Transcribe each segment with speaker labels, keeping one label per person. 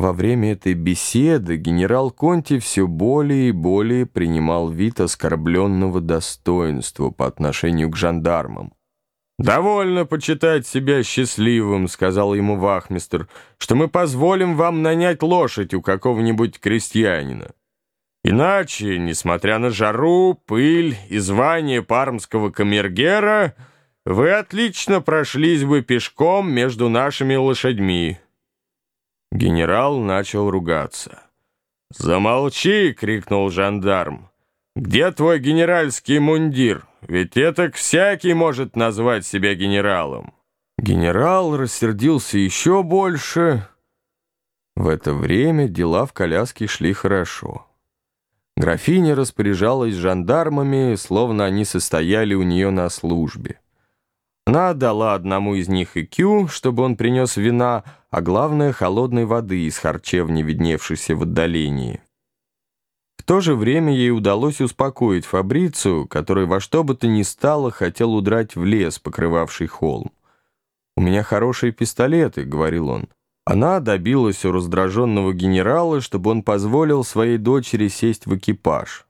Speaker 1: Во время этой беседы генерал Конти все более и более принимал вид оскорбленного достоинства по отношению к жандармам. «Довольно почитать себя счастливым», — сказал ему вахмистр, «что мы позволим вам нанять лошадь у какого-нибудь крестьянина. Иначе, несмотря на жару, пыль и звание пармского камергера, вы отлично прошлись бы пешком между нашими лошадьми». Генерал начал ругаться. «Замолчи!» — крикнул жандарм. «Где твой генеральский мундир? Ведь это всякий может назвать себя генералом». Генерал рассердился еще больше. В это время дела в коляске шли хорошо. Графиня распоряжалась жандармами, словно они состояли у нее на службе. Она дала одному из них икю, чтобы он принес вина, а главное — холодной воды из харчевни, видневшейся в отдалении. В то же время ей удалось успокоить Фабрицию, который во что бы то ни стало хотел удрать в лес, покрывавший холм. «У меня хорошие пистолеты», — говорил он. Она добилась у раздраженного генерала, чтобы он позволил своей дочери сесть в экипаж.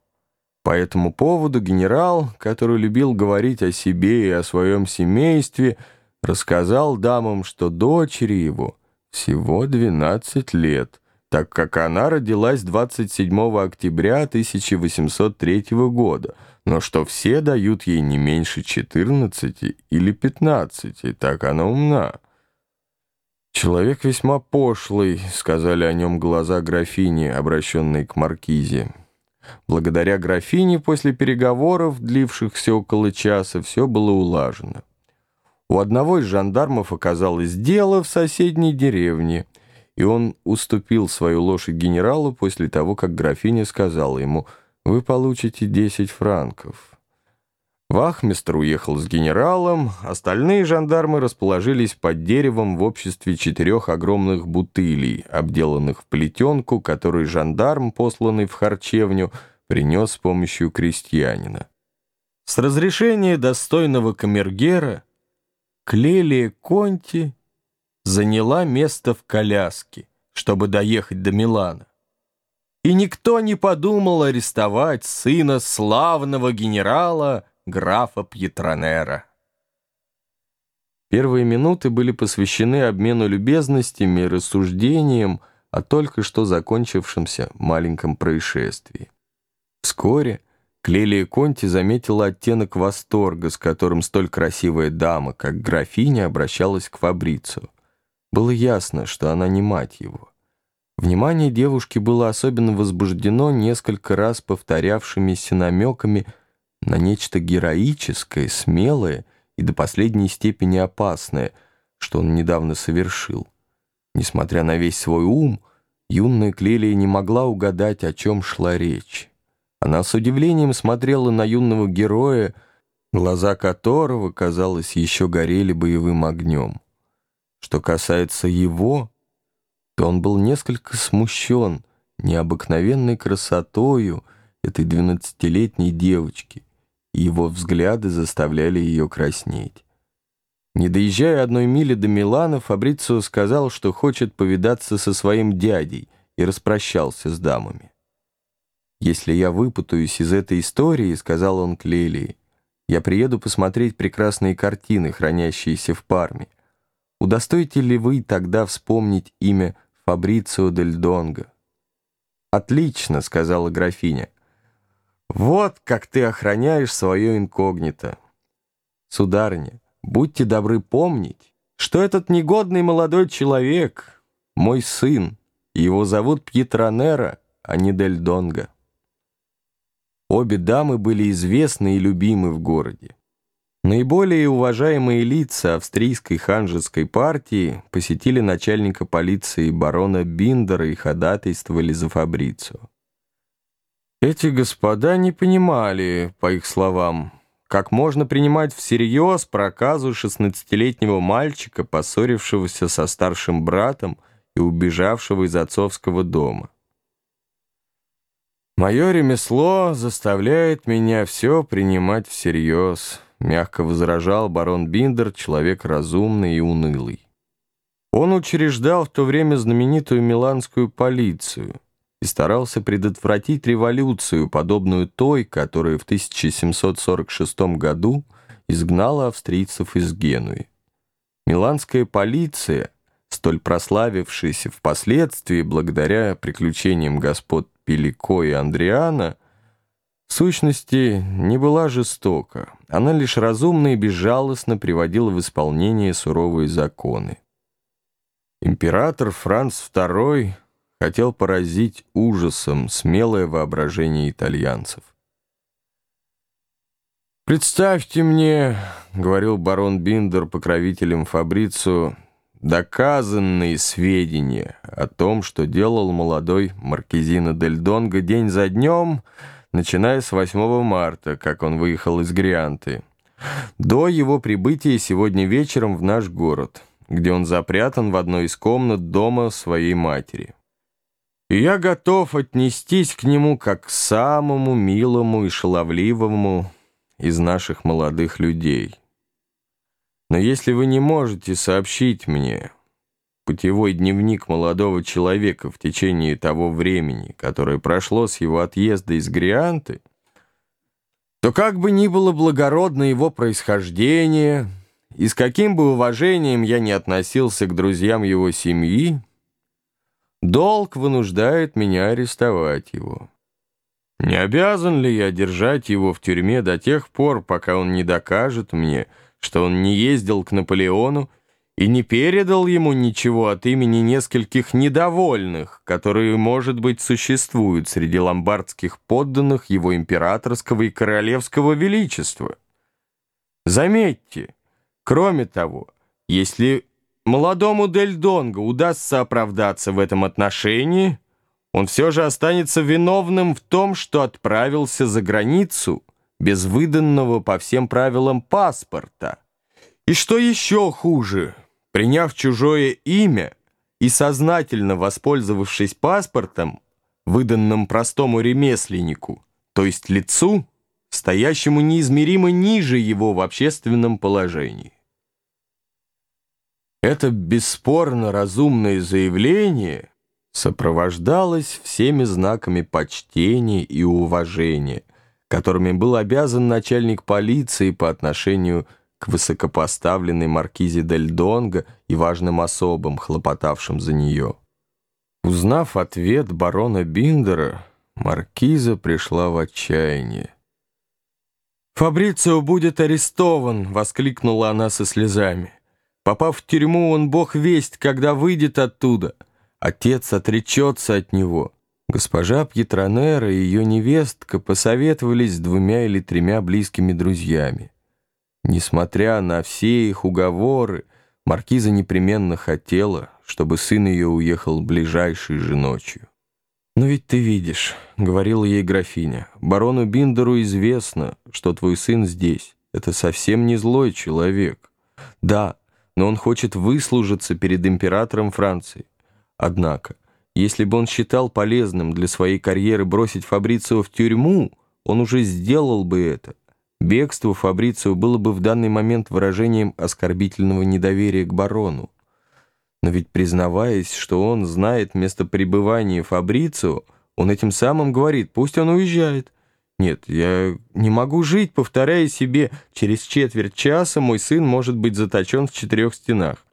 Speaker 1: По этому поводу генерал, который любил говорить о себе и о своем семействе, рассказал дамам, что дочери его всего 12 лет, так как она родилась 27 октября 1803 года, но что все дают ей не меньше 14 или 15, так она умна. «Человек весьма пошлый», — сказали о нем глаза графини, обращенные к маркизе. Благодаря графине после переговоров, длившихся около часа, все было улажено. У одного из жандармов оказалось дело в соседней деревне, и он уступил свою лошадь генералу после того, как графиня сказала ему «Вы получите 10 франков». Вахмистр уехал с генералом, остальные жандармы расположились под деревом в обществе четырех огромных бутылей, обделанных в плетенку, который жандарм, посланный в харчевню, принес с помощью крестьянина. С разрешения достойного камергера Клелия Конти заняла место в коляске, чтобы доехать до Милана. И никто не подумал арестовать сына славного генерала графа Пьетронера. Первые минуты были посвящены обмену любезностями и рассуждениям о только что закончившемся маленьком происшествии. Вскоре Клелия Конти заметила оттенок восторга, с которым столь красивая дама, как графиня, обращалась к Фабрицу. Было ясно, что она не мать его. Внимание девушки было особенно возбуждено несколько раз повторявшимися намеками на нечто героическое, смелое и до последней степени опасное, что он недавно совершил. Несмотря на весь свой ум, юная Клелия не могла угадать, о чем шла речь. Она с удивлением смотрела на юного героя, глаза которого, казалось, еще горели боевым огнем. Что касается его, то он был несколько смущен необыкновенной красотою этой двенадцатилетней девочки, его взгляды заставляли ее краснеть. Не доезжая одной мили до Милана, Фабрицио сказал, что хочет повидаться со своим дядей, и распрощался с дамами. «Если я выпутаюсь из этой истории, — сказал он к Лелии, — я приеду посмотреть прекрасные картины, хранящиеся в Парме. Удостоите ли вы тогда вспомнить имя Фабрицио дель Донго?» «Отлично», — сказала графиня. Вот как ты охраняешь свое инкогнито. Сударыня, будьте добры помнить, что этот негодный молодой человек — мой сын, его зовут Пьетронера, а не Дель Донго. Обе дамы были известны и любимы в городе. Наиболее уважаемые лица австрийской ханжеской партии посетили начальника полиции барона Биндера и ходатайствовали за Фабрицию. Эти господа не понимали, по их словам, как можно принимать всерьез проказу шестнадцатилетнего мальчика, поссорившегося со старшим братом и убежавшего из отцовского дома. «Мое ремесло заставляет меня все принимать всерьез», — мягко возражал барон Биндер, человек разумный и унылый. Он учреждал в то время знаменитую миланскую полицию и старался предотвратить революцию, подобную той, которая в 1746 году изгнала австрийцев из Генуи. Миланская полиция, столь прославившаяся впоследствии благодаря приключениям господ Пелико и Андриана, в сущности, не была жестока. Она лишь разумно и безжалостно приводила в исполнение суровые законы. Император Франц II хотел поразить ужасом смелое воображение итальянцев. «Представьте мне, — говорил барон Биндер покровителем Фабрицу, — доказанные сведения о том, что делал молодой Маркизино Дель Донго день за днем, начиная с 8 марта, как он выехал из Грианты, до его прибытия сегодня вечером в наш город» где он запрятан в одной из комнат дома своей матери. И я готов отнестись к нему как к самому милому и шаловливому из наших молодых людей. Но если вы не можете сообщить мне путевой дневник молодого человека в течение того времени, которое прошло с его отъезда из Грианты, то как бы ни было благородно его происхождение — и с каким бы уважением я ни относился к друзьям его семьи, долг вынуждает меня арестовать его. Не обязан ли я держать его в тюрьме до тех пор, пока он не докажет мне, что он не ездил к Наполеону и не передал ему ничего от имени нескольких недовольных, которые, может быть, существуют среди ломбардских подданных его императорского и королевского величества? Заметьте, Кроме того, если молодому Дель Донго удастся оправдаться в этом отношении, он все же останется виновным в том, что отправился за границу без выданного по всем правилам паспорта. И что еще хуже, приняв чужое имя и сознательно воспользовавшись паспортом, выданным простому ремесленнику, то есть лицу, стоящему неизмеримо ниже его в общественном положении. Это бесспорно разумное заявление сопровождалось всеми знаками почтения и уважения, которыми был обязан начальник полиции по отношению к высокопоставленной маркизе Дель Донго и важным особам, хлопотавшим за нее. Узнав ответ барона Биндера, маркиза пришла в отчаяние. «Фабрицио будет арестован!» — воскликнула она со слезами. Попав в тюрьму, он бог весть, когда выйдет оттуда. Отец отречется от него. Госпожа Пьетронера и ее невестка посоветовались с двумя или тремя близкими друзьями. Несмотря на все их уговоры, маркиза непременно хотела, чтобы сын ее уехал ближайшей же ночью. «Но ведь ты видишь», — говорила ей графиня, — «барону Биндеру известно, что твой сын здесь. Это совсем не злой человек. Да, но он хочет выслужиться перед императором Франции. Однако, если бы он считал полезным для своей карьеры бросить Фабрицио в тюрьму, он уже сделал бы это. Бегство Фабрицио было бы в данный момент выражением оскорбительного недоверия к барону. Но ведь признаваясь, что он знает место пребывания Фабрицио, он этим самым говорит, пусть он уезжает. Нет, я не могу жить, повторяя себе, через четверть часа мой сын может быть заточен в четырех стенах.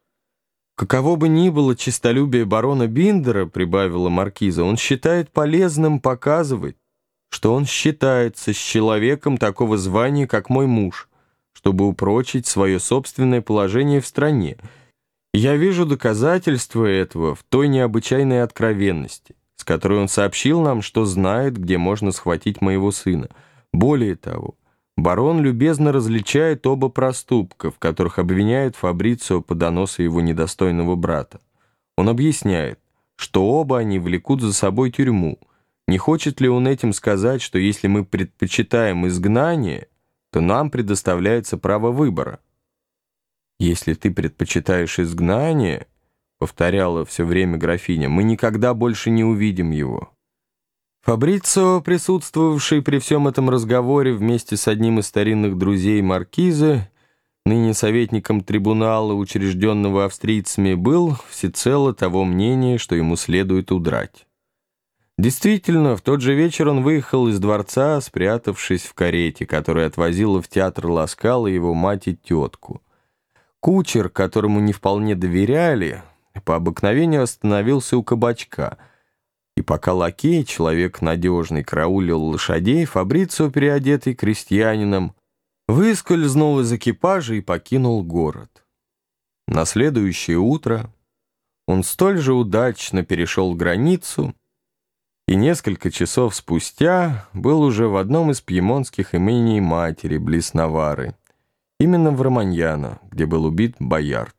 Speaker 1: Каково бы ни было честолюбие барона Биндера, прибавила маркиза, он считает полезным показывать, что он считается с человеком такого звания, как мой муж, чтобы упрочить свое собственное положение в стране. Я вижу доказательства этого в той необычайной откровенности которой он сообщил нам, что знает, где можно схватить моего сына. Более того, барон любезно различает оба проступка, в которых обвиняют Фабрицио по доносу его недостойного брата. Он объясняет, что оба они влекут за собой тюрьму. Не хочет ли он этим сказать, что если мы предпочитаем изгнание, то нам предоставляется право выбора? Если ты предпочитаешь изгнание, — повторяла все время графиня, — «мы никогда больше не увидим его». Фабрицио, присутствовавший при всем этом разговоре вместе с одним из старинных друзей маркизы, ныне советником трибунала, учрежденного австрийцами, был всецело того мнения, что ему следует удрать. Действительно, в тот же вечер он выехал из дворца, спрятавшись в карете, которая отвозила в театр Ласкала его мать и тетку. Кучер, которому не вполне доверяли, по обыкновению остановился у кабачка. И пока лакей, человек надежный, караулил лошадей, Фабрицио, переодетый крестьянином, выскользнул из экипажа и покинул город. На следующее утро он столь же удачно перешел границу и несколько часов спустя был уже в одном из пьемонтских имений матери, близ Навары, именно в Романьяно, где был убит Боярд.